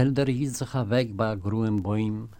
Felder hielt sich weg bei grünen Bäumen,